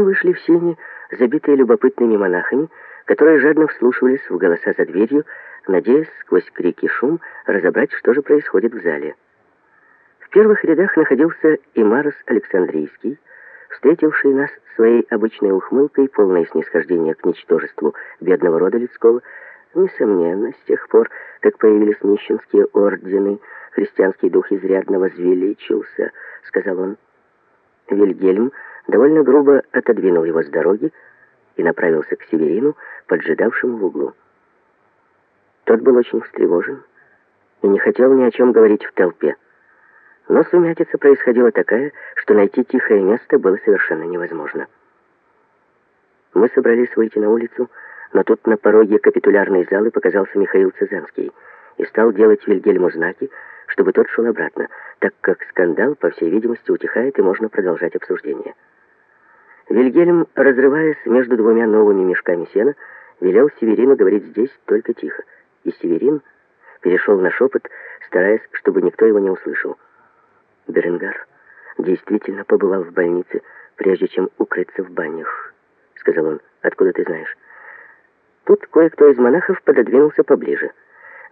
Мы вышли в сени, забитые любопытными монахами, которые жадно вслушивались в голоса за дверью, надеясь сквозь крики и шум разобрать, что же происходит в зале. В первых рядах находился и Александрийский, встретивший нас своей обычной ухмылкой, полной снисхождения к ничтожеству бедного рода людского, несомненно, с тех пор, как появились нищенские ордены, христианский дух изрядно возвеличился, сказал он. Вильгельм довольно грубо отодвинул его с дороги и направился к Северину, поджидавшему в углу. Тот был очень встревожен и не хотел ни о чем говорить в толпе. Но сумятица происходила такая, что найти тихое место было совершенно невозможно. Мы собрались выйти на улицу, но тут на пороге капитулярной залы показался Михаил Цезанский и стал делать Вильгельму знаки, чтобы тот шел обратно, так как скандал, по всей видимости, утихает и можно продолжать обсуждение. Вильгельм, разрываясь между двумя новыми мешками сена, велел Северину говорить здесь только тихо, и Северин перешел на шепот, стараясь, чтобы никто его не услышал. Беренгар действительно побывал в больнице, прежде чем укрыться в банях, сказал он. Откуда ты знаешь? Тут кое-кто из монахов пододвинулся поближе.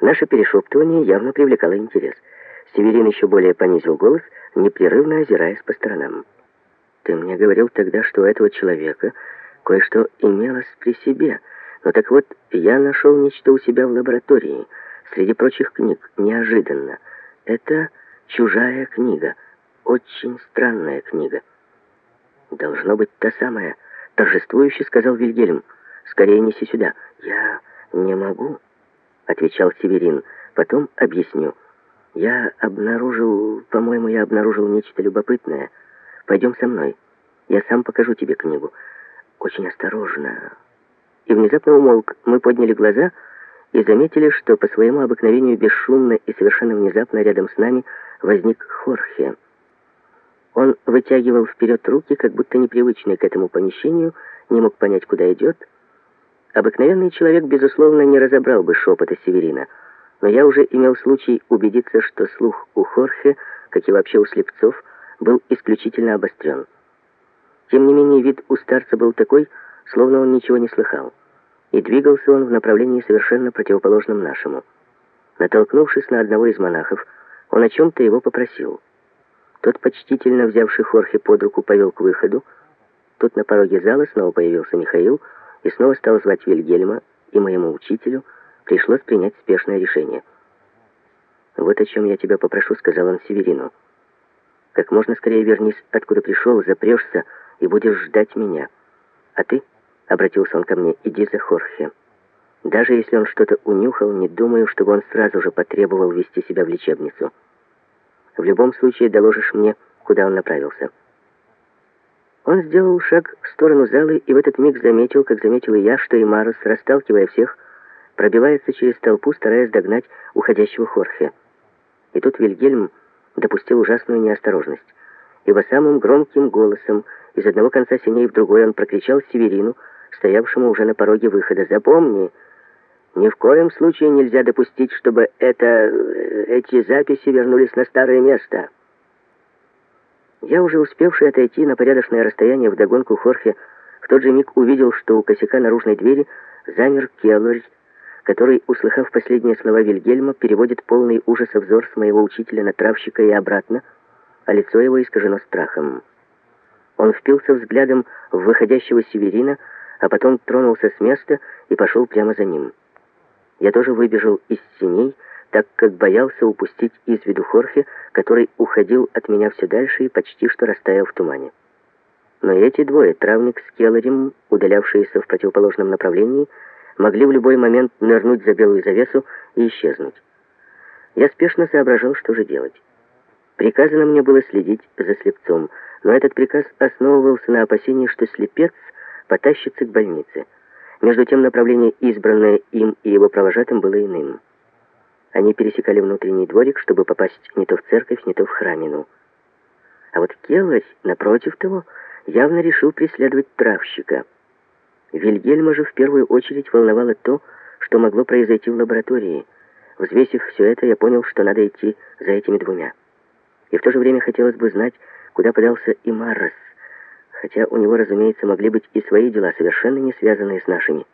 Наше перешептывание явно привлекало интерес. Северин еще более понизил голос, непрерывно озираясь по сторонам. «Ты мне говорил тогда, что у этого человека кое-что имелось при себе. Но так вот, я нашел нечто у себя в лаборатории, среди прочих книг, неожиданно. Это чужая книга, очень странная книга». «Должно быть та самая», — торжествующе сказал Вильгельм. «Скорее неси сюда». «Я не могу», — отвечал Северин. «Потом объясню». Я обнаружил, по-моему, я обнаружил нечто любопытное. Пойдем со мной. Я сам покажу тебе книгу. Очень осторожно. И внезапно умолк. Мы подняли глаза и заметили, что по своему обыкновению бесшумно и совершенно внезапно рядом с нами возник Хорхе. Он вытягивал вперед руки, как будто непривычный к этому помещению, не мог понять, куда идет. Обыкновенный человек, безусловно, не разобрал бы шепота Северина — но я уже имел случай убедиться, что слух у Хорхе, как и вообще у слепцов, был исключительно обострен. Тем не менее, вид у старца был такой, словно он ничего не слыхал. И двигался он в направлении совершенно противоположном нашему. Натолкнувшись на одного из монахов, он о чем-то его попросил. Тот, почтительно взявший Хорхе под руку, повел к выходу. Тут на пороге зала снова появился Михаил и снова стал звать Вильгельма и моему учителю, Пришлось принять спешное решение. «Вот о чем я тебя попрошу», — сказал он Северину. «Как можно скорее вернись, откуда пришел, запрешься и будешь ждать меня. А ты, — обратился он ко мне, — иди за Хорхе. Даже если он что-то унюхал, не думаю, чтобы он сразу же потребовал вести себя в лечебницу. В любом случае доложишь мне, куда он направился». Он сделал шаг в сторону залы и в этот миг заметил, как заметил и я, что и Марус, расталкивая всех, пробивается через толпу, стараясь догнать уходящего Хорхе. И тут Вильгельм допустил ужасную неосторожность, ибо самым громким голосом из одного конца синей в другой он прокричал Северину, стоявшему уже на пороге выхода, «Запомни, ни в коем случае нельзя допустить, чтобы это, эти записи вернулись на старое место». Я, уже успевший отойти на порядочное расстояние вдогонку Хорхе, в тот же миг увидел, что у косяка наружной двери замер Келлорь, который, услыхав последние слова Вильгельма, переводит полный ужаса взор с моего учителя на травщика и обратно, а лицо его искажено страхом. Он впился взглядом в выходящего Северина, а потом тронулся с места и пошел прямо за ним. Я тоже выбежал из синей, так как боялся упустить из виду Хорхе, который уходил от меня все дальше и почти что растаял в тумане. Но эти двое, травник с Келларем, удалявшиеся в противоположном направлении, могли в любой момент нырнуть за белую завесу и исчезнуть. Я спешно соображал, что же делать. Приказано мне было следить за слепцом, но этот приказ основывался на опасении, что слепец потащится к больнице. Между тем направление, избранное им и его провожатым, было иным. Они пересекали внутренний дворик, чтобы попасть не то в церковь, не то в храмину. А вот Келларь, напротив того, явно решил преследовать травщика — Вильгельма же в первую очередь волновало то, что могло произойти в лаборатории. Взвесив все это, я понял, что надо идти за этими двумя. И в то же время хотелось бы знать, куда подался и Маррос. хотя у него, разумеется, могли быть и свои дела, совершенно не связанные с нашими.